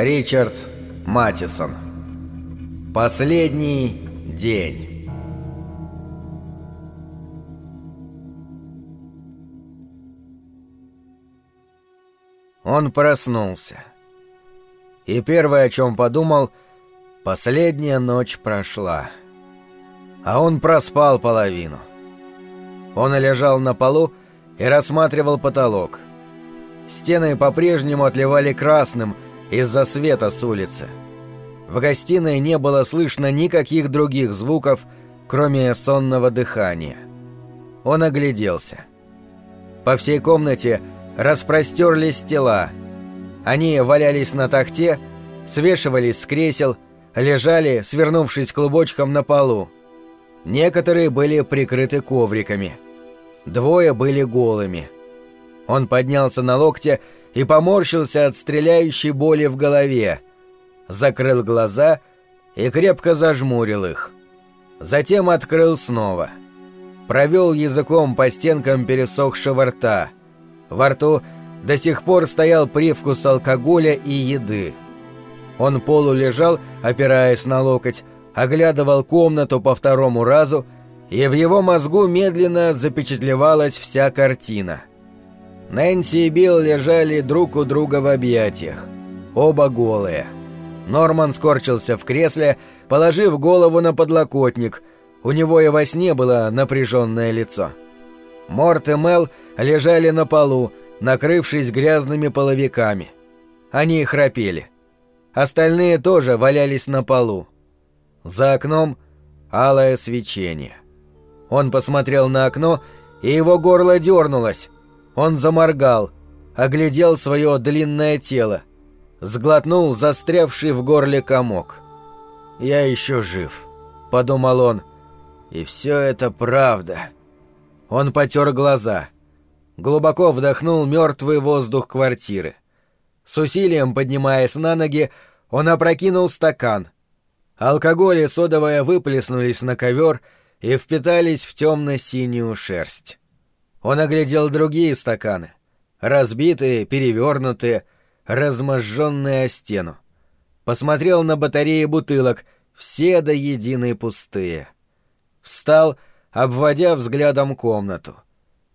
Ричард Матисон. Последний день. Он проснулся. И первое, о чем подумал, последняя ночь прошла. А он проспал половину. Он лежал на полу и рассматривал потолок. Стены по-прежнему отливали красным из-за света с улицы. В гостиной не было слышно никаких других звуков, кроме сонного дыхания. Он огляделся. По всей комнате распростерлись тела. Они валялись на тахте, свешивались с кресел, лежали, свернувшись клубочком на полу. Некоторые были прикрыты ковриками. Двое были голыми. Он поднялся на локте и поморщился от стреляющей боли в голове, закрыл глаза и крепко зажмурил их. Затем открыл снова. Провел языком по стенкам пересохшего рта. Во рту до сих пор стоял привкус алкоголя и еды. Он полулежал, опираясь на локоть, оглядывал комнату по второму разу, и в его мозгу медленно запечатлевалась вся картина. Нэнси и Билл лежали друг у друга в объятиях. Оба голые. Норман скорчился в кресле, положив голову на подлокотник. У него и во сне было напряженное лицо. Морт и Мел лежали на полу, накрывшись грязными половиками. Они храпели. Остальные тоже валялись на полу. За окном алое свечение. Он посмотрел на окно, и его горло дернулось. Он заморгал, оглядел свое длинное тело, сглотнул застрявший в горле комок. «Я еще жив», — подумал он, — «и все это правда». Он потер глаза, глубоко вдохнул мертвый воздух квартиры. С усилием поднимаясь на ноги, он опрокинул стакан. Алкоголь и содовая выплеснулись на ковер и впитались в темно-синюю шерсть. Он оглядел другие стаканы. Разбитые, перевернутые, разможженные о стену. Посмотрел на батареи бутылок, все до единой пустые. Встал, обводя взглядом комнату.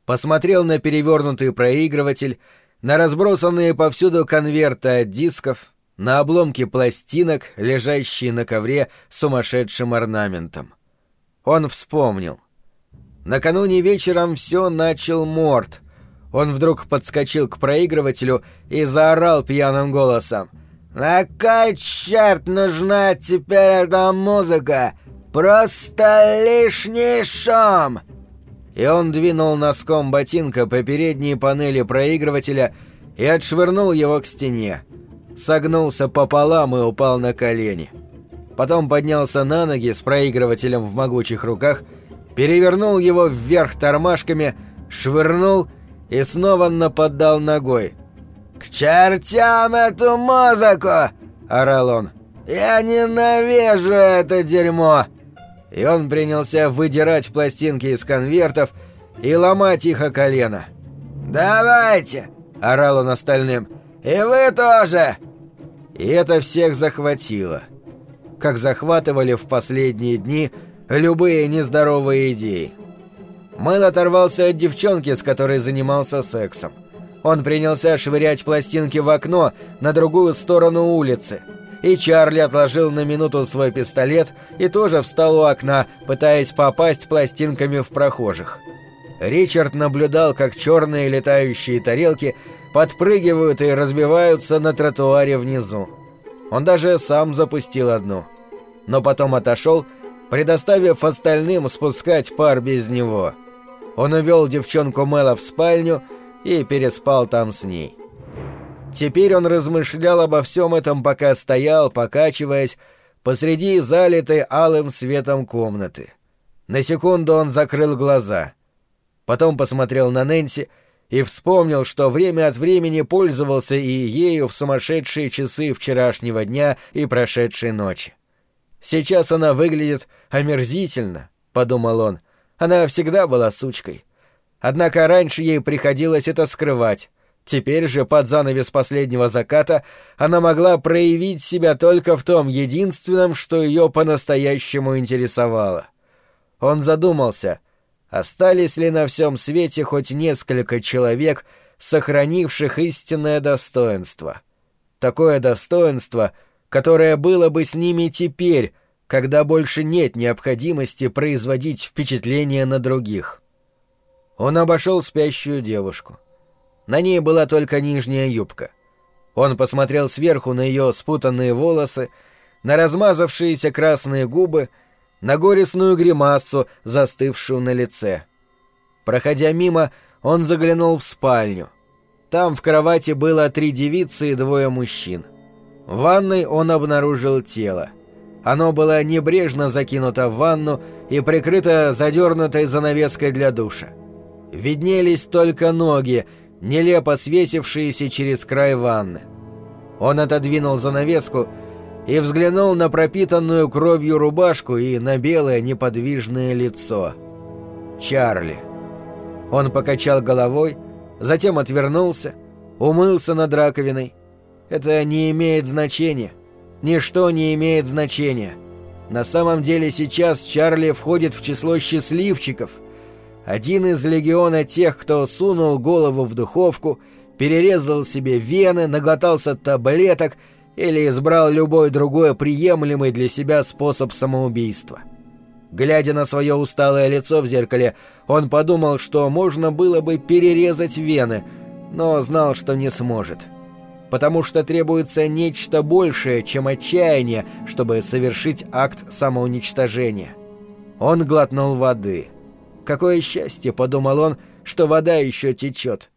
Посмотрел на перевернутый проигрыватель, на разбросанные повсюду конверты от дисков, на обломки пластинок, лежащие на ковре сумасшедшим орнаментом. Он вспомнил. Накануне вечером все начал Морт. Он вдруг подскочил к проигрывателю и заорал пьяным голосом. «На кой черт нужна теперь эта музыка? Просто лишний шум!» И он двинул носком ботинка по передней панели проигрывателя и отшвырнул его к стене. Согнулся пополам и упал на колени. Потом поднялся на ноги с проигрывателем в могучих руках и перевернул его вверх тормашками, швырнул и снова нападал ногой. «К чертям эту музыку!» — орал он. «Я ненавижу это дерьмо!» И он принялся выдирать пластинки из конвертов и ломать их о колено. «Давайте!» — орал он остальным. «И вы тоже!» И это всех захватило. Как захватывали в последние дни — любые нездоровые идеи. Мэл оторвался от девчонки, с которой занимался сексом. Он принялся швырять пластинки в окно на другую сторону улицы. И Чарли отложил на минуту свой пистолет и тоже встал у окна, пытаясь попасть пластинками в прохожих. Ричард наблюдал, как черные летающие тарелки подпрыгивают и разбиваются на тротуаре внизу. Он даже сам запустил одну. Но потом отошел и предоставив остальным спускать пар без него. Он увел девчонку Мэла в спальню и переспал там с ней. Теперь он размышлял обо всем этом, пока стоял, покачиваясь, посреди залитой алым светом комнаты. На секунду он закрыл глаза. Потом посмотрел на Нэнси и вспомнил, что время от времени пользовался и ею в сумасшедшие часы вчерашнего дня и прошедшей ночи. Сейчас она выглядит омерзительно, подумал он. Она всегда была сучкой. Однако раньше ей приходилось это скрывать, Теперь же, под занавес последнего заката, она могла проявить себя только в том единственном, что ее по-настоящему интересовало. Он задумался, остались ли на всем свете хоть несколько человек, сохранивших истинное достоинство. Такое достоинство, которое было бы с ними теперь, когда больше нет необходимости производить впечатление на других. Он обошел спящую девушку. На ней была только нижняя юбка. Он посмотрел сверху на ее спутанные волосы, на размазавшиеся красные губы, на горестную гримасу, застывшую на лице. Проходя мимо, он заглянул в спальню. Там в кровати было три девицы и двое мужчин. В ванной он обнаружил тело. Оно было небрежно закинуто в ванну и прикрыто задернутой занавеской для душа. Виднелись только ноги, нелепо свесившиеся через край ванны. Он отодвинул занавеску и взглянул на пропитанную кровью рубашку и на белое неподвижное лицо. Чарли. Он покачал головой, затем отвернулся, умылся над раковиной. Это не имеет значения. Ничто не имеет значения. На самом деле сейчас Чарли входит в число счастливчиков — один из легиона тех, кто сунул голову в духовку, перерезал себе вены, наглотался таблеток или избрал любой другой приемлемый для себя способ самоубийства. Глядя на свое усталое лицо в зеркале, он подумал, что можно было бы перерезать вены, но знал, что не сможет. Потому что требуется нечто большее, чем отчаяние, чтобы совершить акт самоуничтожения. Он глотнул воды — Какое счастье, подумал он, что вода еще течет.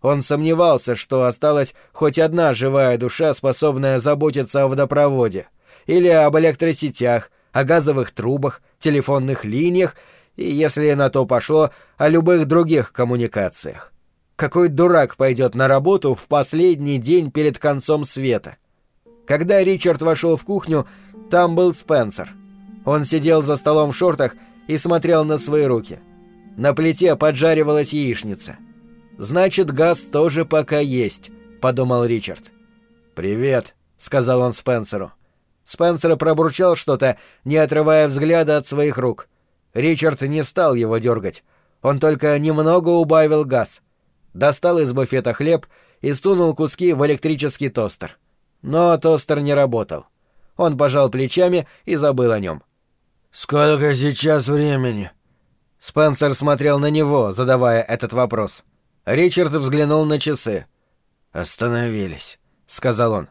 Он сомневался, что осталась хоть одна живая душа, способная заботиться о водопроводе, или об электросетях, о газовых трубах, телефонных линиях и, если на то пошло, о любых других коммуникациях. Какой дурак пойдет на работу в последний день перед концом света? Когда Ричард вошел в кухню, там был Спенсер. Он сидел за столом в шортах и смотрел на свои руки — на плите поджаривалась яичница. «Значит, газ тоже пока есть», — подумал Ричард. «Привет», — сказал он Спенсеру. Спенсер пробурчал что-то, не отрывая взгляда от своих рук. Ричард не стал его дергать. Он только немного убавил газ. Достал из буфета хлеб и сунул куски в электрический тостер. Но тостер не работал. Он пожал плечами и забыл о нем. «Сколько сейчас времени?» Спенсер смотрел на него, задавая этот вопрос. Ричард взглянул на часы. «Остановились», — сказал он.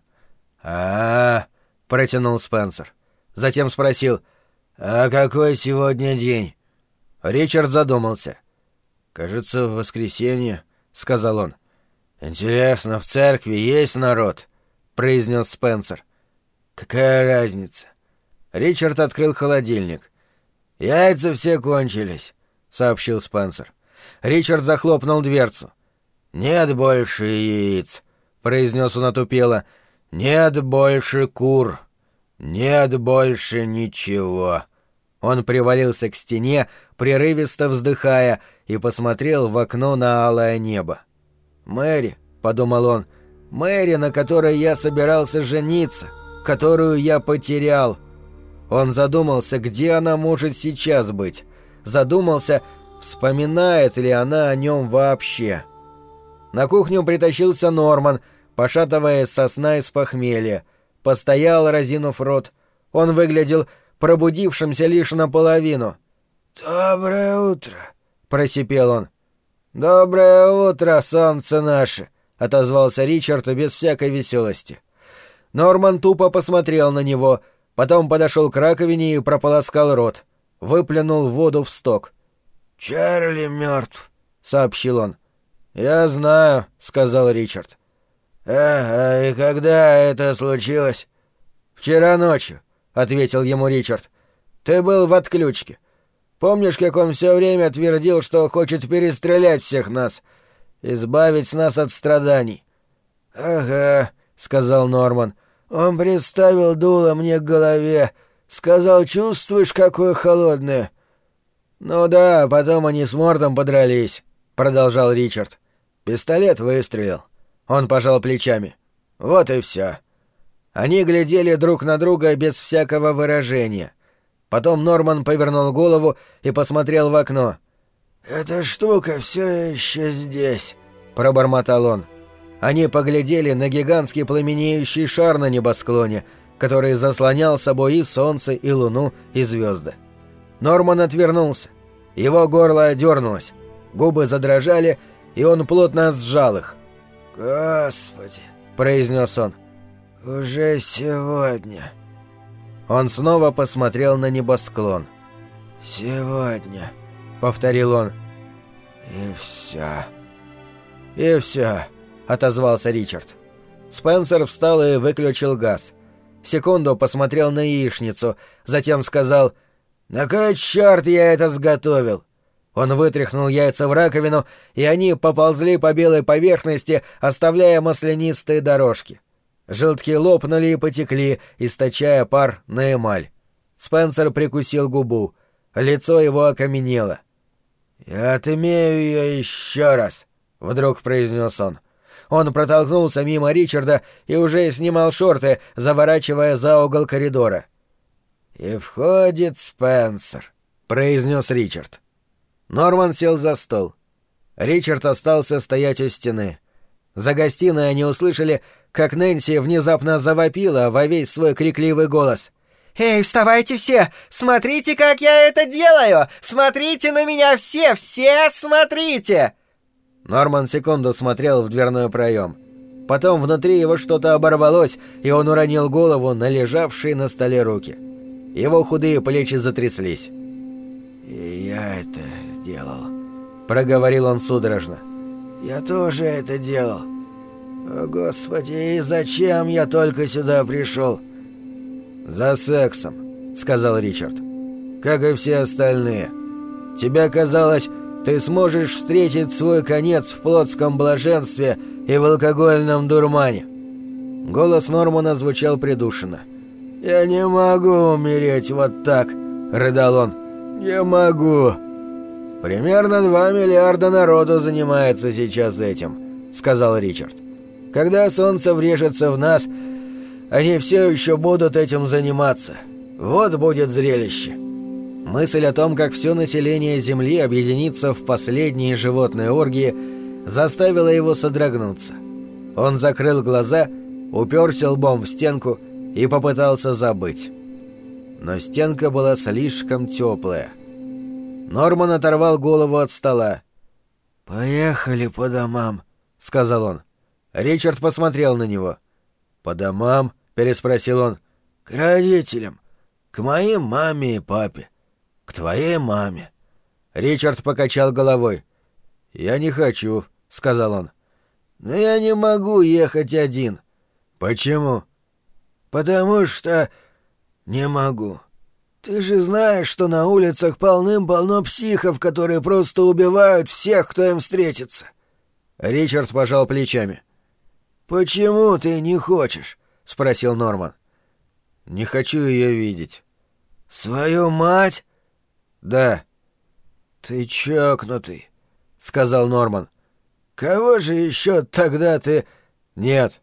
а, -а, -а протянул Спенсер. Затем спросил, «А какой сегодня день?» Ричард задумался. «Кажется, воскресенье», — сказал он. «Интересно, в церкви есть народ?» — произнес Спенсер. «Какая разница?» Ричард открыл холодильник. «Яйца все кончились сообщил Спенсер. Ричард захлопнул дверцу. «Нет больше яиц», — произнес он отупело. «Нет больше кур. Нет больше ничего». Он привалился к стене, прерывисто вздыхая, и посмотрел в окно на алое небо. «Мэри», — подумал он, — «Мэри, на которой я собирался жениться, которую я потерял». Он задумался, где она может сейчас быть задумался, вспоминает ли она о нем вообще. На кухню притащился Норман, пошатываясь со сна из похмелья. Постоял, разинув рот. Он выглядел пробудившимся лишь наполовину. «Доброе утро», — просипел он. «Доброе утро, солнце наше», — отозвался Ричард без всякой веселости. Норман тупо посмотрел на него, потом подошел к раковине и прополоскал рот выплюнул воду в сток. «Чарли мертв», — сообщил он. «Я знаю», — сказал Ричард. «А, а и когда это случилось?» «Вчера ночью», — ответил ему Ричард. «Ты был в отключке. Помнишь, как он все время твердил, что хочет перестрелять всех нас, избавить нас от страданий?» «Ага», — сказал Норман. «Он приставил дуло мне к голове, Сказал, чувствуешь, какое холодное?» «Ну да, потом они с Мортом подрались», — продолжал Ричард. «Пистолет выстрелил. Он пожал плечами. «Вот и все». Они глядели друг на друга без всякого выражения. Потом Норман повернул голову и посмотрел в окно. «Эта штука все еще здесь», — пробормотал он. Они поглядели на гигантский пламенеющий шар на небосклоне, который заслонял собой и солнце, и луну, и звезды. Норман отвернулся. Его горло дернулось, губы задрожали, и он плотно сжал их. «Господи!» — произнес он. «Уже сегодня». Он снова посмотрел на небосклон. «Сегодня», — повторил он. «И все». «И все», — отозвался Ричард. Спенсер встал и выключил газ. Секунду посмотрел на яичницу, затем сказал «На кой черт я это сготовил?» Он вытряхнул яйца в раковину, и они поползли по белой поверхности, оставляя маслянистые дорожки. Желтки лопнули и потекли, источая пар на эмаль. Спенсер прикусил губу. Лицо его окаменело. «Я отымею ее еще раз», — вдруг произнес он. Он протолкнулся мимо Ричарда и уже снимал шорты, заворачивая за угол коридора. «И входит Спенсер», — произнес Ричард. Норман сел за стол. Ричард остался стоять у стены. За гостиной они услышали, как Нэнси внезапно завопила во весь свой крикливый голос. «Эй, вставайте все! Смотрите, как я это делаю! Смотрите на меня все! Все смотрите!» Норман секунду смотрел в дверной проем. Потом внутри его что-то оборвалось, и он уронил голову на лежавшие на столе руки. Его худые плечи затряслись. «И я это делал», — проговорил он судорожно. «Я тоже это делал. Господи, зачем я только сюда пришел?» «За сексом», — сказал Ричард. «Как и все остальные. Тебе казалось, ты сможешь встретить свой конец в плотском блаженстве и в алкогольном дурмане». Голос Нормана звучал придушенно. «Я не могу умереть вот так», — рыдал он. «Не могу». «Примерно два миллиарда народу занимается сейчас этим», — сказал Ричард. «Когда солнце врежется в нас, они все еще будут этим заниматься. Вот будет зрелище». Мысль о том, как все население Земли объединится в последние животные оргии, заставила его содрогнуться. Он закрыл глаза, уперся лбом в стенку и попытался забыть. Но стенка была слишком теплая — Норман оторвал голову от стола. «Поехали по домам», — сказал он. Ричард посмотрел на него. «По домам?» — переспросил он. «К родителям. К моим маме и папе. К твоей маме». Ричард покачал головой. «Я не хочу», — сказал он. «Но я не могу ехать один». «Почему?» «Потому что не могу». «Ты же знаешь, что на улицах полным-полно психов, которые просто убивают всех, кто им встретится». Ричард пожал плечами. «Почему ты не хочешь?» — спросил Норман. «Не хочу ее видеть». «Свою мать?» «Да». «Ты чокнутый», — сказал Норман. «Кого же еще тогда ты...» «Нет».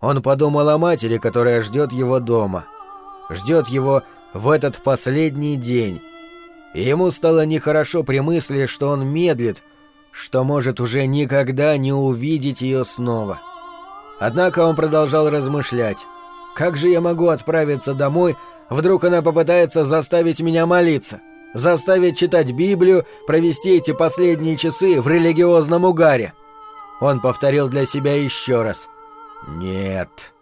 Он подумал о матери, которая ждет его дома. Ждет его в этот последний день. И ему стало нехорошо при мысли, что он медлит, что может уже никогда не увидеть ее снова. Однако он продолжал размышлять. «Как же я могу отправиться домой, вдруг она попытается заставить меня молиться?» заставить читать Библию, провести эти последние часы в религиозном угаре. Он повторил для себя еще раз. «Нет».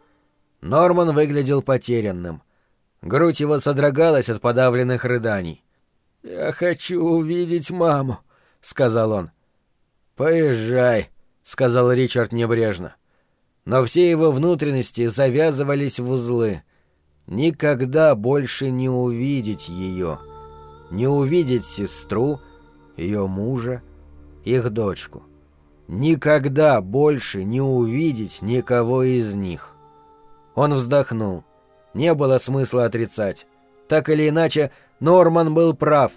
Норман выглядел потерянным. Грудь его содрогалась от подавленных рыданий. «Я хочу увидеть маму», — сказал он. «Поезжай», — сказал Ричард небрежно. Но все его внутренности завязывались в узлы. Никогда больше не увидеть ее. Не увидеть сестру, ее мужа, их дочку. Никогда больше не увидеть никого из них. Он вздохнул. Не было смысла отрицать. Так или иначе, Норман был прав.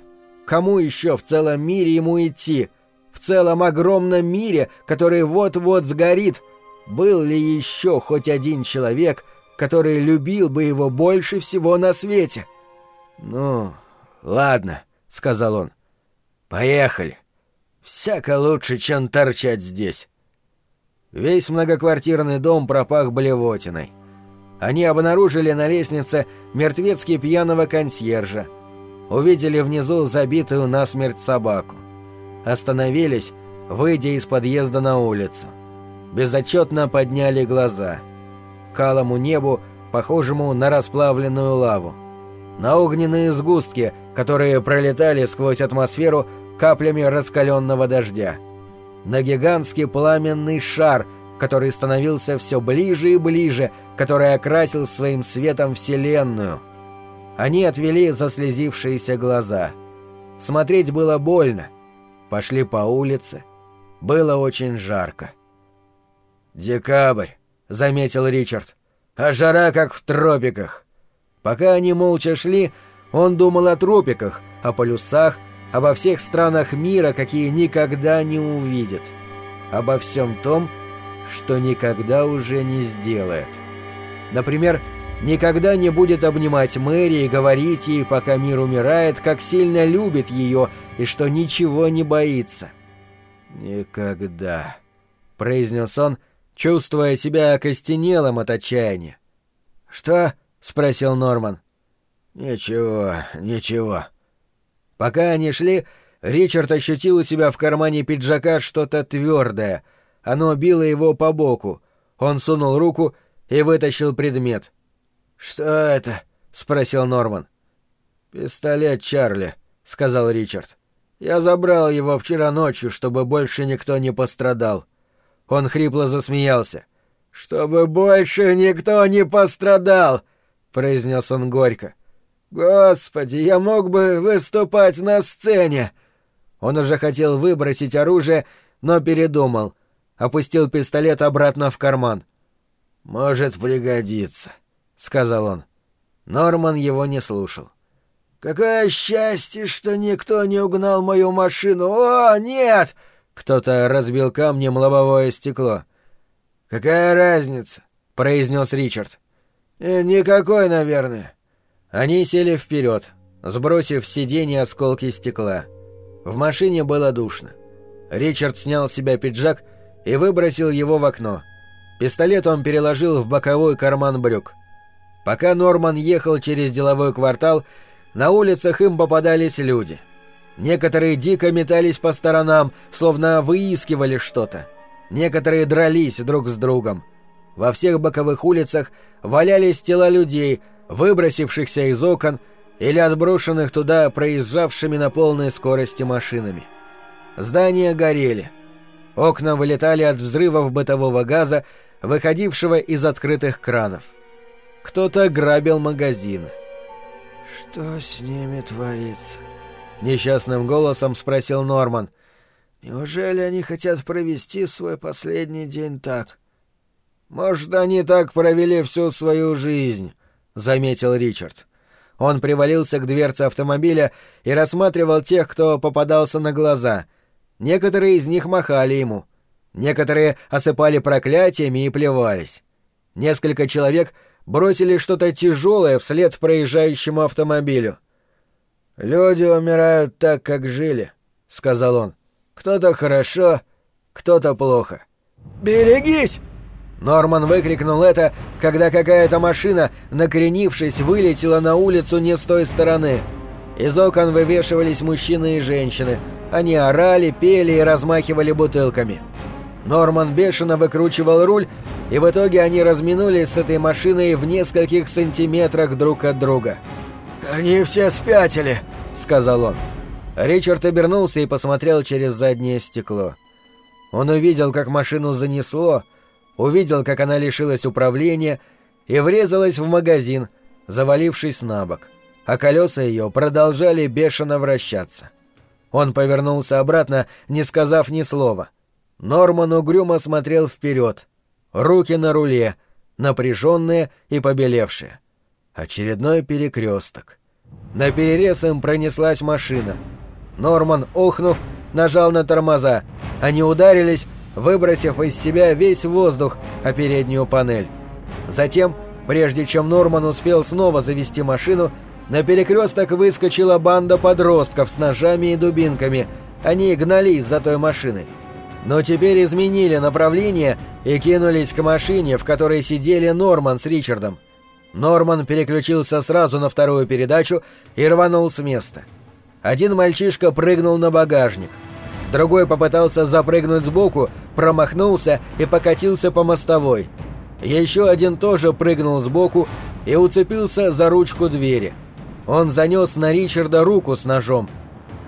Кому еще в целом мире ему идти? В целом огромном мире, который вот-вот сгорит, был ли еще хоть один человек, который любил бы его больше всего на свете. «Ну, ладно», — сказал он. «Поехали. Всяко лучше, чем торчать здесь». Весь многоквартирный дом пропах блевотиной. Они обнаружили на лестнице мертвецки пьяного консьержа. Увидели внизу забитую насмерть собаку. Остановились, выйдя из подъезда на улицу. Безотчетно подняли глаза. К алому небу, похожему на расплавленную лаву. На огненные сгустки, которые пролетали сквозь атмосферу каплями раскаленного дождя на гигантский пламенный шар, который становился все ближе и ближе, который окрасил своим светом Вселенную. Они отвели заслезившиеся глаза. Смотреть было больно. Пошли по улице. Было очень жарко. «Декабрь», — заметил Ричард, — «а жара как в тропиках». Пока они молча шли, он думал о тропиках, о полюсах, обо всех странах мира, какие никогда не увидит, обо всем том, что никогда уже не сделает. Например, никогда не будет обнимать Мэри и говорить ей, пока мир умирает, как сильно любит ее и что ничего не боится. «Никогда», — произнес он, чувствуя себя окостенелым от отчаяния. «Что?» — спросил Норман. «Ничего, ничего», Пока они шли, Ричард ощутил у себя в кармане пиджака что-то твердое. Оно било его по боку. Он сунул руку и вытащил предмет. «Что это?» — спросил Норман. «Пистолет Чарли», — сказал Ричард. «Я забрал его вчера ночью, чтобы больше никто не пострадал». Он хрипло засмеялся. «Чтобы больше никто не пострадал!» — произнес он горько. «Господи, я мог бы выступать на сцене!» Он уже хотел выбросить оружие, но передумал. Опустил пистолет обратно в карман. «Может пригодиться», — сказал он. Норман его не слушал. «Какое счастье, что никто не угнал мою машину! О, нет!» Кто-то разбил камнем лобовое стекло. «Какая разница?» — произнес Ричард. «Э, «Никакой, наверное. Они сели вперед, сбросив с сиденья осколки стекла. В машине было душно. Ричард снял с себя пиджак и выбросил его в окно. Пистолет он переложил в боковой карман брюк. Пока Норман ехал через деловой квартал, на улицах им попадались люди. Некоторые дико метались по сторонам, словно выискивали что-то. Некоторые дрались друг с другом. Во всех боковых улицах валялись тела людей, выбросившихся из окон или отброшенных туда проезжавшими на полной скорости машинами. Здания горели. Окна вылетали от взрывов бытового газа, выходившего из открытых кранов. Кто-то грабил магазины. «Что с ними творится?» — несчастным голосом спросил Норман. «Неужели они хотят провести свой последний день так?» «Может, они так провели всю свою жизнь», — заметил Ричард. Он привалился к дверце автомобиля и рассматривал тех, кто попадался на глаза. Некоторые из них махали ему. Некоторые осыпали проклятиями и плевались. Несколько человек бросили что-то тяжелое вслед проезжающему автомобилю. «Люди умирают так, как жили», — сказал он. «Кто-то хорошо, кто-то плохо». «Берегись!» Норман выкрикнул это, когда какая-то машина, накренившись, вылетела на улицу не с той стороны. Из окон вывешивались мужчины и женщины. Они орали, пели и размахивали бутылками. Норман бешено выкручивал руль, и в итоге они разминулись с этой машиной в нескольких сантиметрах друг от друга. «Они все спятили», — сказал он. Ричард обернулся и посмотрел через заднее стекло. Он увидел, как машину занесло, увидел, как она лишилась управления и врезалась в магазин, завалившись на бок, а колеса ее продолжали бешено вращаться. Он повернулся обратно, не сказав ни слова. Норман угрюмо смотрел вперед, руки на руле, напряженные и побелевшие. Очередной перекресток. На перерез им пронеслась машина. Норман, охнув, нажал на тормоза. Они ударились, выбросив из себя весь воздух о переднюю панель. Затем, прежде чем Норман успел снова завести машину, на перекресток выскочила банда подростков с ножами и дубинками. Они гнались за той машиной. Но теперь изменили направление и кинулись к машине, в которой сидели Норман с Ричардом. Норман переключился сразу на вторую передачу и рванул с места. Один мальчишка прыгнул на багажник. Другой попытался запрыгнуть сбоку, промахнулся и покатился по мостовой. Еще один тоже прыгнул сбоку и уцепился за ручку двери. Он занес на Ричарда руку с ножом.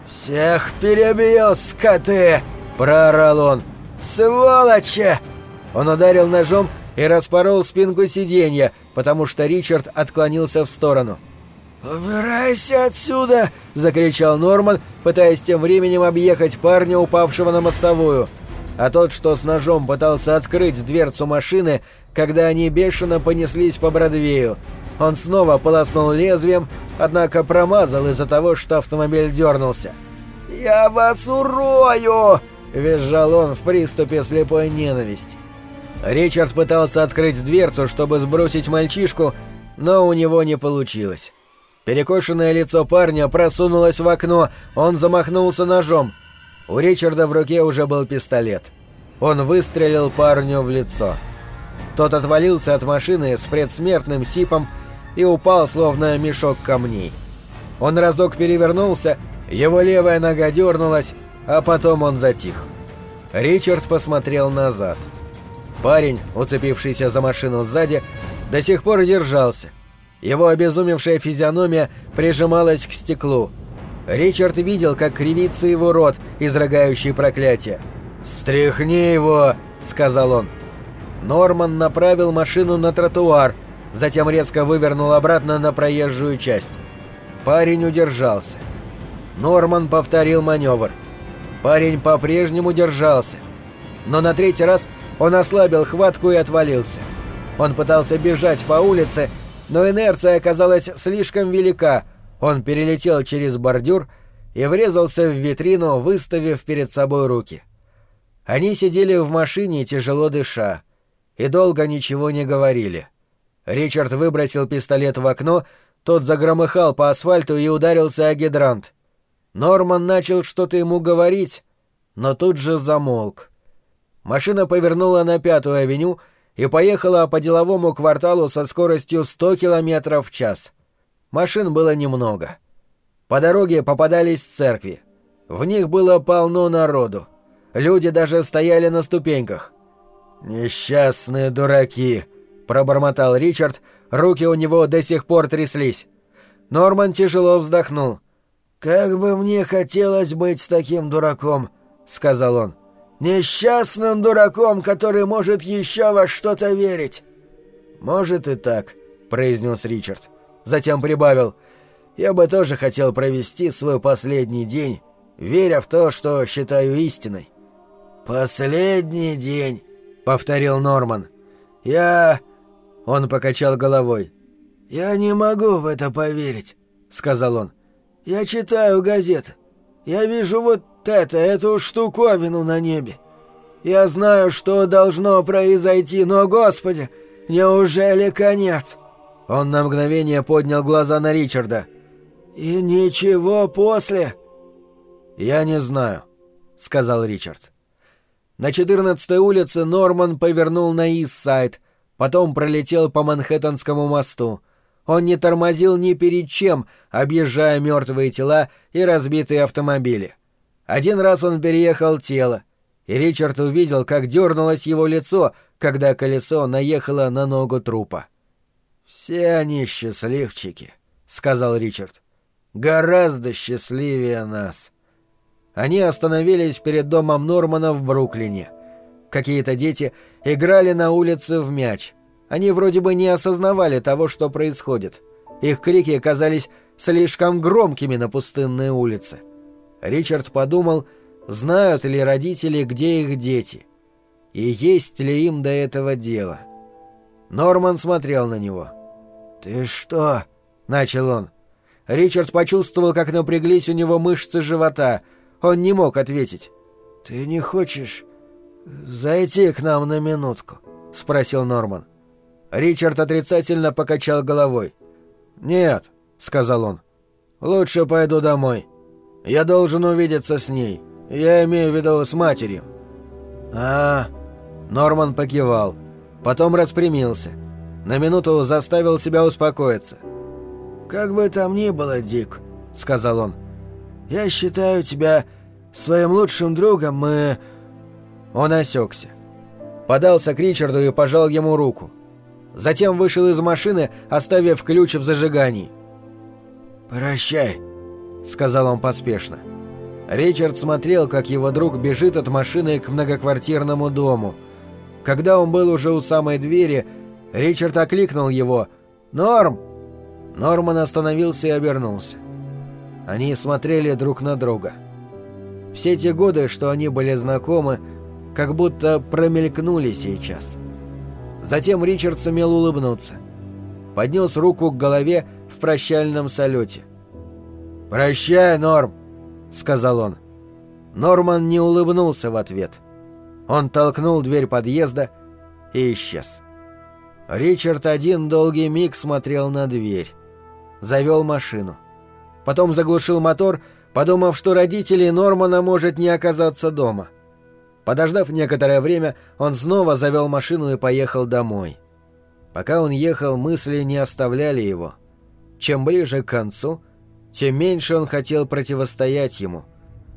«Всех перебью, скоты!» – проорал он. «Сволочи!» Он ударил ножом и распорол спинку сиденья, потому что Ричард отклонился в сторону. «Убирайся отсюда!» — закричал Норман, пытаясь тем временем объехать парня, упавшего на мостовую. А тот, что с ножом пытался открыть дверцу машины, когда они бешено понеслись по Бродвею. Он снова полоснул лезвием, однако промазал из-за того, что автомобиль дернулся. «Я вас урою!» — визжал он в приступе слепой ненависти. Ричард пытался открыть дверцу, чтобы сбросить мальчишку, но у него не получилось. Перекошенное лицо парня просунулось в окно, он замахнулся ножом. У Ричарда в руке уже был пистолет. Он выстрелил парню в лицо. Тот отвалился от машины с предсмертным сипом и упал, словно мешок камней. Он разок перевернулся, его левая нога дернулась, а потом он затих. Ричард посмотрел назад. Парень, уцепившийся за машину сзади, до сих пор держался. Его обезумевшая физиономия прижималась к стеклу. Ричард видел, как кривится его рот, изрыгающий проклятие. «Стряхни его!» — сказал он. Норман направил машину на тротуар, затем резко вывернул обратно на проезжую часть. Парень удержался. Норман повторил маневр. Парень по-прежнему держался. Но на третий раз он ослабил хватку и отвалился. Он пытался бежать по улице, но инерция оказалась слишком велика. Он перелетел через бордюр и врезался в витрину, выставив перед собой руки. Они сидели в машине, тяжело дыша, и долго ничего не говорили. Ричард выбросил пистолет в окно, тот загромыхал по асфальту и ударился о гидрант. Норман начал что-то ему говорить, но тут же замолк. Машина повернула на Пятую авеню и поехала по деловому кварталу со скоростью 100 км в час. Машин было немного. По дороге попадались церкви. В них было полно народу. Люди даже стояли на ступеньках. «Несчастные дураки!» — пробормотал Ричард, руки у него до сих пор тряслись. Норман тяжело вздохнул. «Как бы мне хотелось быть таким дураком», — сказал он. Несчастным дураком, который может еще во что-то верить. Может и так, произнес Ричард. Затем прибавил. Я бы тоже хотел провести свой последний день, веря в то, что считаю истиной. Последний день, повторил Норман. Я... Он покачал головой. «Я не могу в это поверить», — сказал он. «Я читаю газеты. Я вижу вот это, эту штуковину на небе. Я знаю, что должно произойти, но, Господи, неужели конец?» Он на мгновение поднял глаза на Ричарда. «И ничего после?» «Я не знаю», — сказал Ричард. На 14-й улице Норман повернул на Ист-Сайд, потом пролетел по Манхэттенскому мосту. Он не тормозил ни перед чем, объезжая мертвые тела и разбитые автомобили. Один раз он переехал тело, и Ричард увидел, как дернулось его лицо, когда колесо наехало на ногу трупа. «Все они счастливчики», — сказал Ричард. «Гораздо счастливее нас». Они остановились перед домом Нормана в Бруклине. Какие-то дети играли на улице в мяч. Они вроде бы не осознавали того, что происходит. Их крики казались слишком громкими на пустынной улице. Ричард подумал, знают ли родители, где их дети, и есть ли им до этого дело. Норман смотрел на него. «Ты что?» — начал он. Ричард почувствовал, как напряглись у него мышцы живота. Он не мог ответить. «Ты не хочешь зайти к нам на минутку?» — спросил Норман. Ричард отрицательно покачал головой. «Нет», — сказал он. «Лучше пойду домой. Я должен увидеться с ней. Я имею в виду с матерью». «А...» Норман покивал. Потом распрямился. На минуту заставил себя успокоиться. «Как бы там ни было, Дик», — сказал он, — «я считаю тебя своим лучшим другом и...» Он осекся. Подался к Ричарду и пожал ему руку. Затем вышел из машины, оставив ключ в зажигании. «Прощай», — сказал он поспешно. Ричард смотрел, как его друг бежит от машины к многоквартирному дому. Когда он был уже у самой двери, Ричард окликнул его «Норм!». Норман остановился и обернулся. Они смотрели друг на друга. Все те годы, что они были знакомы, как будто промелькнули сейчас. Затем Ричард сумел улыбнуться. Поднес руку к голове в прощальном салюте. «Прощай, Норм!» — сказал он. Норман не улыбнулся в ответ. Он толкнул дверь подъезда и исчез. Ричард один долгий миг смотрел на дверь. Завел машину. Потом заглушил мотор, подумав, что родителей Нормана может не оказаться дома. Подождав некоторое время, он снова завел машину и поехал домой. Пока он ехал, мысли не оставляли его. Чем ближе к концу, тем меньше он хотел противостоять ему.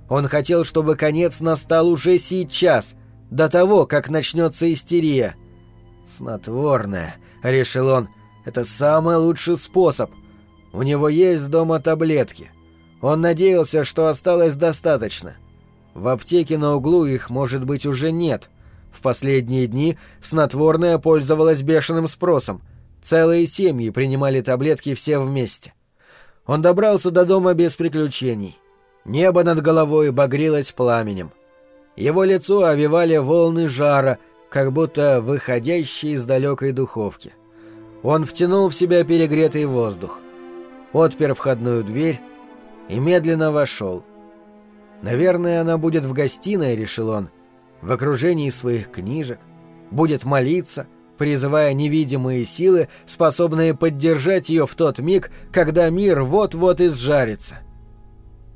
Он хотел, чтобы конец настал уже сейчас, до того, как начнется истерия. «Снотворное», — решил он, — «это самый лучший способ. У него есть дома таблетки. Он надеялся, что осталось достаточно». В аптеке на углу их, может быть, уже нет. В последние дни снотворное пользовалось бешеным спросом. Целые семьи принимали таблетки все вместе. Он добрался до дома без приключений. Небо над головой багрилось пламенем. Его лицо овивали волны жара, как будто выходящие из далекой духовки. Он втянул в себя перегретый воздух. Отпер входную дверь и медленно вошел — Наверное, она будет в гостиной, решил он, в окружении своих книжек, будет молиться, призывая невидимые силы, способные поддержать ее в тот миг, когда мир вот-вот изжарится.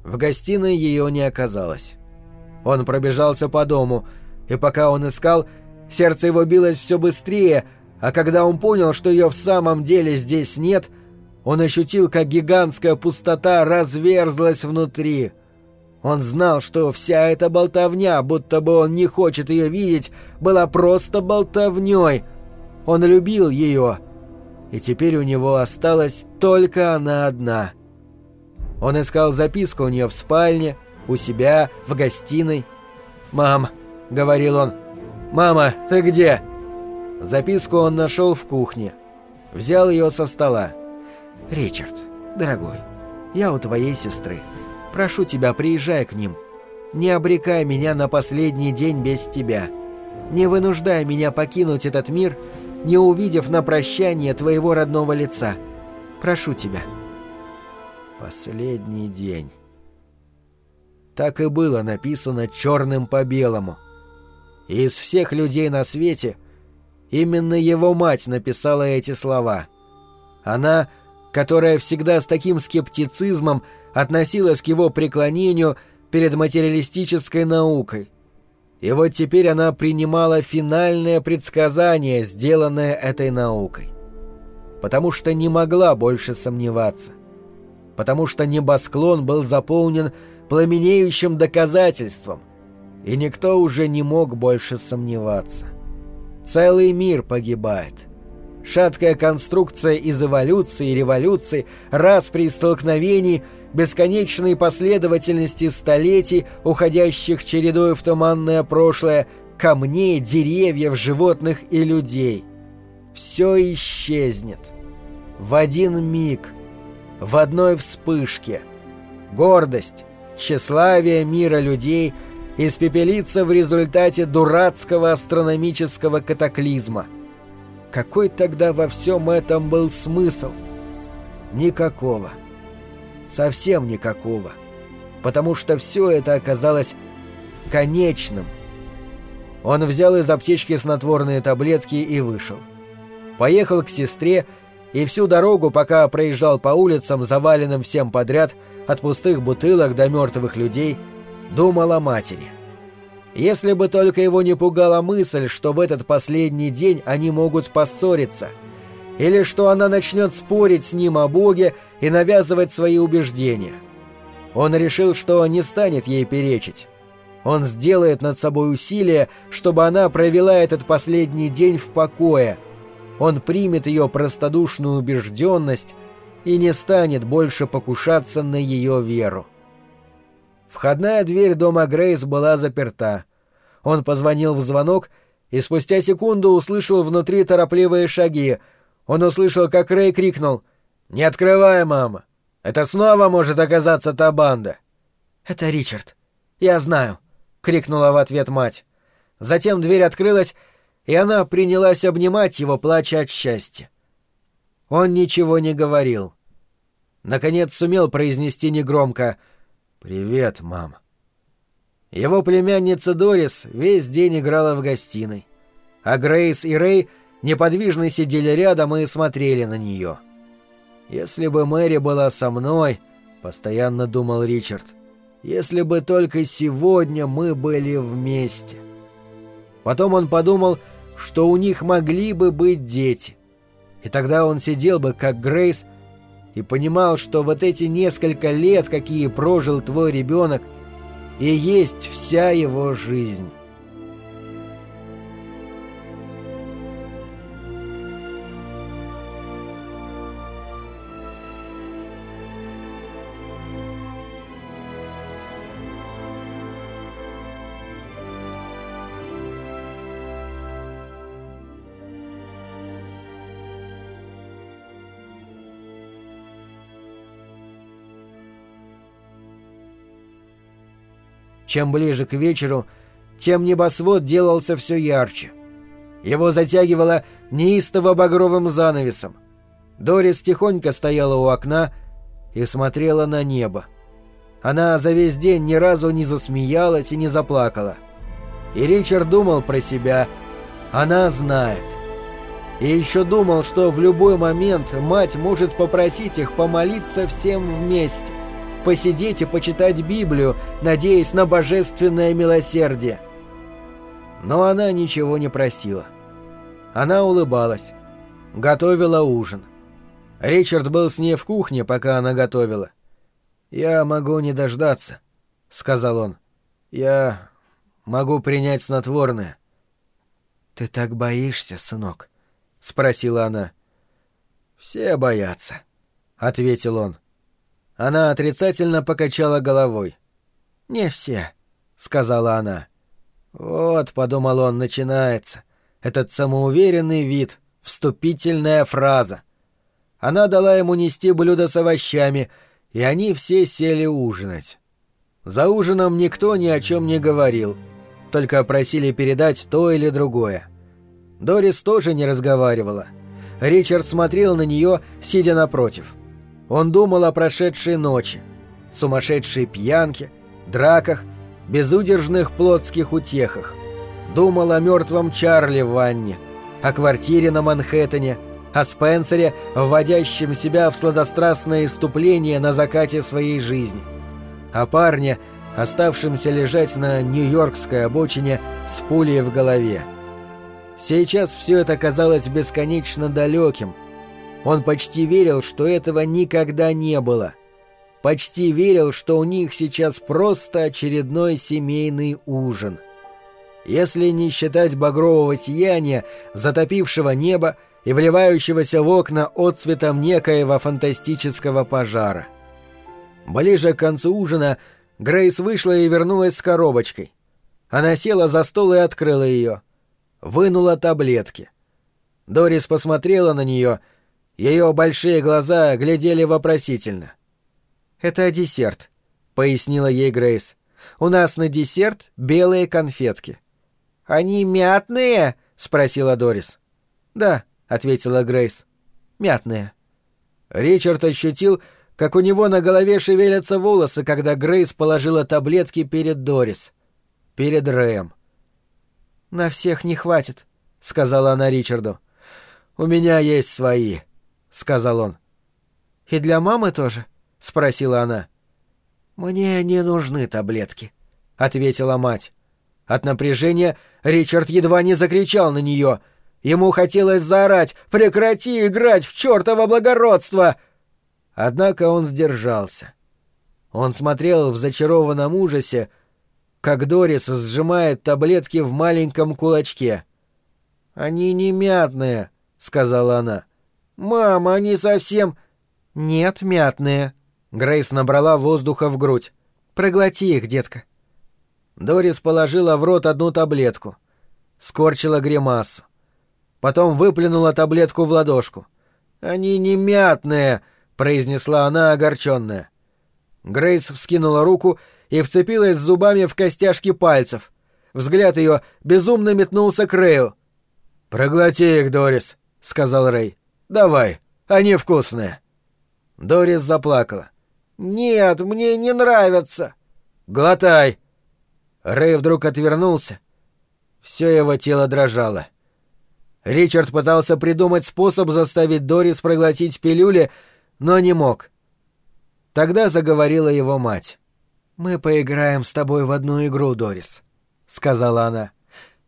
В гостиной ее не оказалось. Он пробежался по дому, и пока он искал, сердце его билось все быстрее, а когда он понял, что ее в самом деле здесь нет, он ощутил, как гигантская пустота разверзлась внутри — он знал, что вся эта болтовня, будто бы он не хочет ее видеть, была просто болтовней. Он любил ее, и теперь у него осталась только она одна. Он искал записку у нее в спальне, у себя, в гостиной. «Мам», — говорил он, — «мама, ты где?» Записку он нашел в кухне. Взял ее со стола. «Ричард, дорогой, я у твоей сестры. Прошу тебя, приезжай к ним. Не обрекай меня на последний день без тебя. Не вынуждай меня покинуть этот мир, не увидев на прощание твоего родного лица. Прошу тебя». Последний день. Так и было написано черным по белому. И из всех людей на свете именно его мать написала эти слова. Она, которая всегда с таким скептицизмом относилась к его преклонению перед материалистической наукой. И вот теперь она принимала финальное предсказание, сделанное этой наукой. Потому что не могла больше сомневаться. Потому что небосклон был заполнен пламенеющим доказательством, и никто уже не мог больше сомневаться. Целый мир погибает. Шаткая конструкция из эволюции и революции, распри столкновений — бесконечной последовательности столетий, уходящих чередой в туманное прошлое, камней, деревьев, животных и людей. Все исчезнет. В один миг. В одной вспышке. Гордость, тщеславие мира людей испепелится в результате дурацкого астрономического катаклизма. Какой тогда во всем этом был смысл? Никакого совсем никакого, потому что все это оказалось конечным. Он взял из аптечки снотворные таблетки и вышел. Поехал к сестре и всю дорогу, пока проезжал по улицам, заваленным всем подряд, от пустых бутылок до мертвых людей, думал о матери. Если бы только его не пугала мысль, что в этот последний день они могут поссориться, или что она начнет спорить с ним о Боге и навязывать свои убеждения. Он решил, что не станет ей перечить. Он сделает над собой усилие, чтобы она провела этот последний день в покое. Он примет ее простодушную убежденность и не станет больше покушаться на ее веру. Входная дверь дома Грейс была заперта. Он позвонил в звонок и спустя секунду услышал внутри торопливые шаги. Он услышал, как Рэй крикнул «Не открывай, мама! Это снова может оказаться та банда!» «Это Ричард. Я знаю», — крикнула в ответ мать. Затем дверь открылась, и она принялась обнимать его, плача от счастья. Он ничего не говорил. Наконец сумел произнести негромко — «Привет, мам». Его племянница Дорис весь день играла в гостиной, а Грейс и Рэй неподвижно сидели рядом и смотрели на нее. «Если бы Мэри была со мной», — постоянно думал Ричард, — «если бы только сегодня мы были вместе». Потом он подумал, что у них могли бы быть дети. И тогда он сидел бы, как Грейс, и понимал, что вот эти несколько лет, какие прожил твой ребенок, и есть вся его жизнь. Чем ближе к вечеру, тем небосвод делался все ярче. Его затягивало неистово багровым занавесом. Дорис тихонько стояла у окна и смотрела на небо. Она за весь день ни разу не засмеялась и не заплакала. И Ричард думал про себя «Она знает». И еще думал, что в любой момент мать может попросить их помолиться всем вместе посидеть и почитать Библию, надеясь на божественное милосердие. Но она ничего не просила. Она улыбалась. Готовила ужин. Ричард был с ней в кухне, пока она готовила. «Я могу не дождаться», — сказал он. «Я могу принять снотворное». «Ты так боишься, сынок?» — спросила она. «Все боятся», — ответил он. Она отрицательно покачала головой. «Не все», — сказала она. «Вот», — подумал он, — начинается. Этот самоуверенный вид, вступительная фраза. Она дала ему нести блюдо с овощами, и они все сели ужинать. За ужином никто ни о чем не говорил, только просили передать то или другое. Дорис тоже не разговаривала. Ричард смотрел на нее, сидя напротив. Он думал о прошедшей ночи, сумасшедшей пьянке, драках, безудержных плотских утехах. Думал о мертвом Чарли в ванне, о квартире на Манхэттене, о Спенсере, вводящем себя в сладострастное иступление на закате своей жизни, о парне, оставшемся лежать на Нью-Йоркской обочине с пулей в голове. Сейчас все это казалось бесконечно далеким, он почти верил, что этого никогда не было. Почти верил, что у них сейчас просто очередной семейный ужин. Если не считать багрового сияния, затопившего небо и вливающегося в окна отцветом некоего фантастического пожара. Ближе к концу ужина Грейс вышла и вернулась с коробочкой. Она села за стол и открыла ее. Вынула таблетки. Дорис посмотрела на нее — ее большие глаза глядели вопросительно. «Это десерт», — пояснила ей Грейс. «У нас на десерт белые конфетки». «Они мятные?» — спросила Дорис. «Да», — ответила Грейс. «Мятные». Ричард ощутил, как у него на голове шевелятся волосы, когда Грейс положила таблетки перед Дорис. Перед Рэем. «На всех не хватит», — сказала она Ричарду. «У меня есть свои», — сказал он. «И для мамы тоже?» — спросила она. «Мне не нужны таблетки», — ответила мать. От напряжения Ричард едва не закричал на нее. Ему хотелось заорать «Прекрати играть в чертово благородство!» Однако он сдержался. Он смотрел в зачарованном ужасе, как Дорис сжимает таблетки в маленьком кулачке. «Они не мятные», — сказала она. «Мама, они совсем...» «Нет, мятные». Грейс набрала воздуха в грудь. «Проглоти их, детка». Дорис положила в рот одну таблетку. Скорчила гримасу. Потом выплюнула таблетку в ладошку. «Они не мятные», — произнесла она огорченная. Грейс вскинула руку и вцепилась зубами в костяшки пальцев. Взгляд ее безумно метнулся к Рэю. «Проглоти их, Дорис», — сказал Рэй. «Давай, они вкусные». Дорис заплакала. «Нет, мне не нравятся». «Глотай!» Рэй вдруг отвернулся. Все его тело дрожало. Ричард пытался придумать способ заставить Дорис проглотить пилюли, но не мог. Тогда заговорила его мать. «Мы поиграем с тобой в одну игру, Дорис», — сказала она.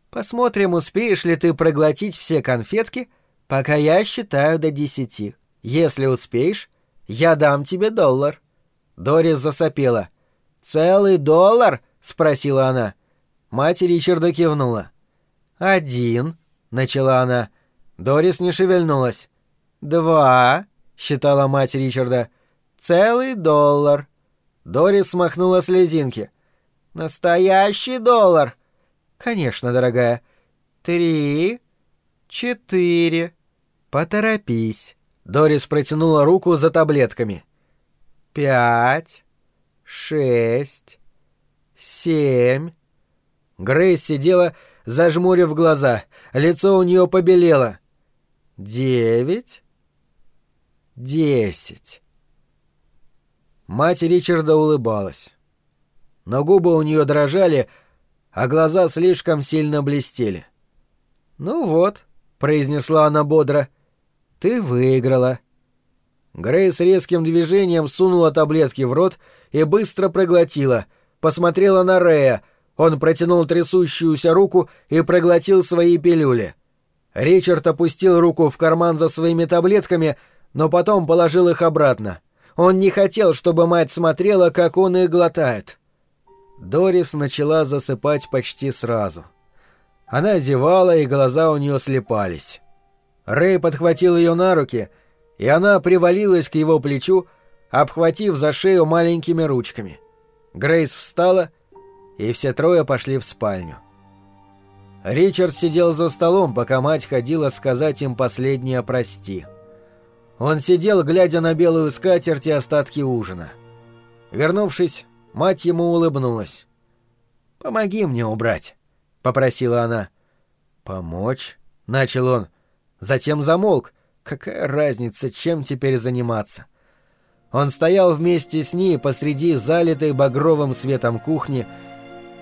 «Посмотрим, успеешь ли ты проглотить все конфетки, пока я считаю до десяти. Если успеешь, я дам тебе доллар». Дорис засопела. «Целый доллар?» — спросила она. Мать Ричарда кивнула. «Один», — начала она. Дорис не шевельнулась. «Два», — считала мать Ричарда. «Целый доллар». Дорис смахнула слезинки. «Настоящий доллар!» «Конечно, дорогая. Три, четыре. Поторопись». Дорис протянула руку за таблетками. «Пять, шесть, семь». Грейс сидела, зажмурив глаза. Лицо у нее побелело. «Девять, десять». Мать Ричарда улыбалась. Но губы у нее дрожали, а глаза слишком сильно блестели. «Ну вот», — произнесла она бодро, — «ты выиграла». Грейс резким движением сунула таблетки в рот и быстро проглотила, посмотрела на Рея, он протянул трясущуюся руку и проглотил свои пилюли. Ричард опустил руку в карман за своими таблетками, но потом положил их обратно. Он не хотел, чтобы мать смотрела, как он их глотает. Дорис начала засыпать почти сразу. Она зевала, и глаза у нее слепались. Рэй подхватил ее на руки, и она привалилась к его плечу, обхватив за шею маленькими ручками. Грейс встала, и все трое пошли в спальню. Ричард сидел за столом, пока мать ходила сказать им последнее «прости». Он сидел, глядя на белую скатерть и остатки ужина. Вернувшись, мать ему улыбнулась. «Помоги мне убрать», — попросила она. «Помочь?» — начал он. Затем замолк. Какая разница, чем теперь заниматься? Он стоял вместе с ней посреди залитой багровым светом кухни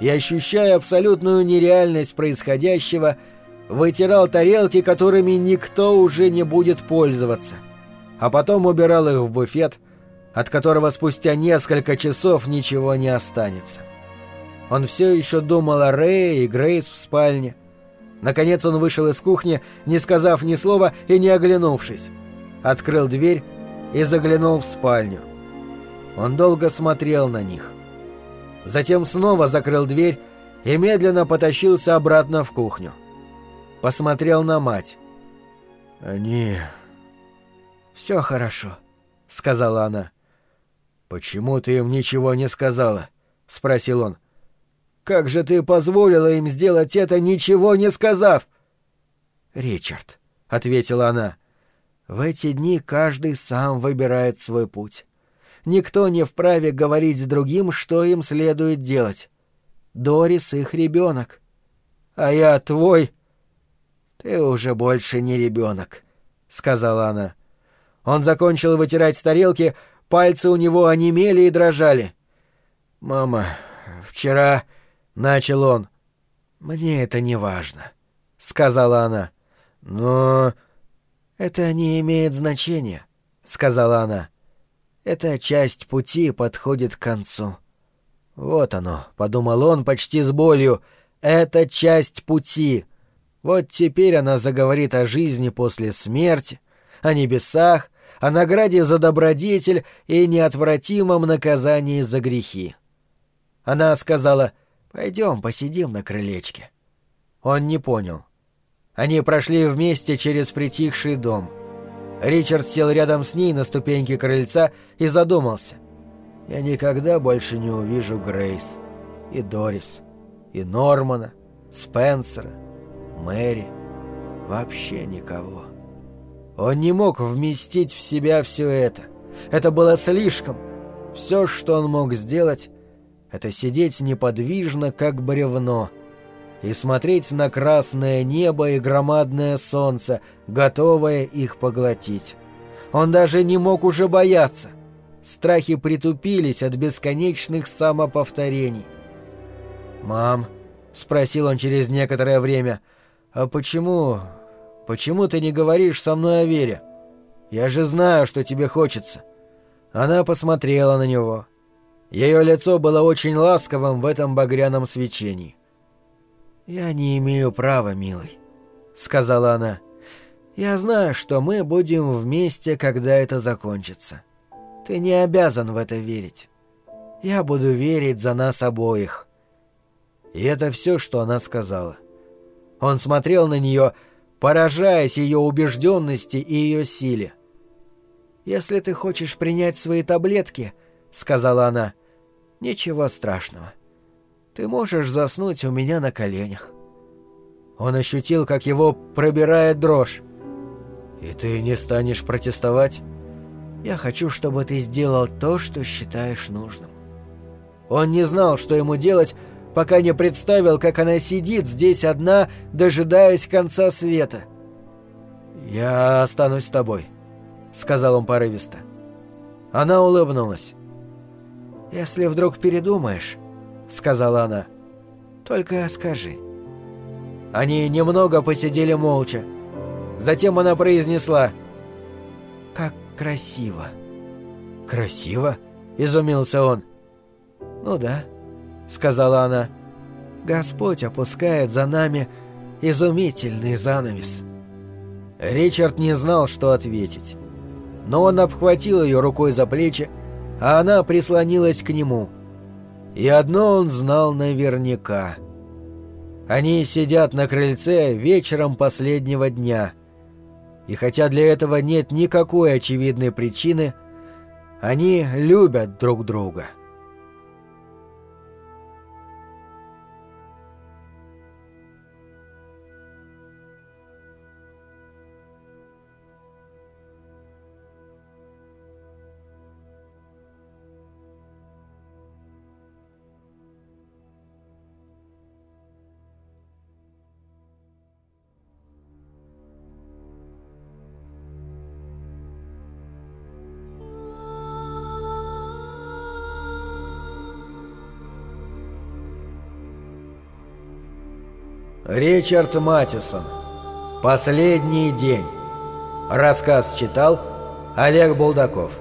и, ощущая абсолютную нереальность происходящего, вытирал тарелки, которыми никто уже не будет пользоваться — а потом убирал их в буфет, от которого спустя несколько часов ничего не останется. Он все еще думал о Рэе и Грейс в спальне. Наконец он вышел из кухни, не сказав ни слова и не оглянувшись. Открыл дверь и заглянул в спальню. Он долго смотрел на них. Затем снова закрыл дверь и медленно потащился обратно в кухню. Посмотрел на мать. «Они «Все хорошо», — сказала она. «Почему ты им ничего не сказала?» — спросил он. «Как же ты позволила им сделать это, ничего не сказав?» «Ричард», — ответила она, — «в эти дни каждый сам выбирает свой путь. Никто не вправе говорить другим, что им следует делать. Дорис их ребенок. А я твой...» «Ты уже больше не ребенок», — сказала она. Он закончил вытирать тарелки, пальцы у него онемели и дрожали. «Мама, вчера...» — начал он. «Мне это не важно», — сказала она. «Но...» «Это не имеет значения», — сказала она. «Эта часть пути подходит к концу». «Вот оно», — подумал он почти с болью, — «это часть пути». Вот теперь она заговорит о жизни после смерти, о небесах, о награде за добродетель и неотвратимом наказании за грехи. Она сказала «Пойдем посидим на крылечке». Он не понял. Они прошли вместе через притихший дом. Ричард сел рядом с ней на ступеньке крыльца и задумался. «Я никогда больше не увижу Грейс, и Дорис, и Нормана, Спенсера, Мэри, вообще никого». Он не мог вместить в себя все это. Это было слишком. Все, что он мог сделать, это сидеть неподвижно, как бревно, и смотреть на красное небо и громадное солнце, готовое их поглотить. Он даже не мог уже бояться. Страхи притупились от бесконечных самоповторений. «Мам», — спросил он через некоторое время, — «а почему Почему ты не говоришь со мной о Вере? Я же знаю, что тебе хочется». Она посмотрела на него. Ее лицо было очень ласковым в этом багряном свечении. «Я не имею права, милый», — сказала она. «Я знаю, что мы будем вместе, когда это закончится. Ты не обязан в это верить. Я буду верить за нас обоих». И это все, что она сказала. Он смотрел на нее, — поражаясь ее убежденности и ее силе. «Если ты хочешь принять свои таблетки», — сказала она, — «ничего страшного. Ты можешь заснуть у меня на коленях». Он ощутил, как его пробирает дрожь. «И ты не станешь протестовать?» «Я хочу, чтобы ты сделал то, что считаешь нужным». Он не знал, что ему делать, пока не представил, как она сидит здесь одна, дожидаясь конца света. «Я останусь с тобой», — сказал он порывисто. Она улыбнулась. «Если вдруг передумаешь», — сказала она, — «только скажи». Они немного посидели молча. Затем она произнесла «Как красиво». «Красиво?» — изумился он. «Ну да», сказала она. «Господь опускает за нами изумительный занавес». Ричард не знал, что ответить. Но он обхватил ее рукой за плечи, а она прислонилась к нему. И одно он знал наверняка. Они сидят на крыльце вечером последнего дня. И хотя для этого нет никакой очевидной причины, они любят друг друга. Ричард Матисон. Последний день. Рассказ читал Олег Булдаков.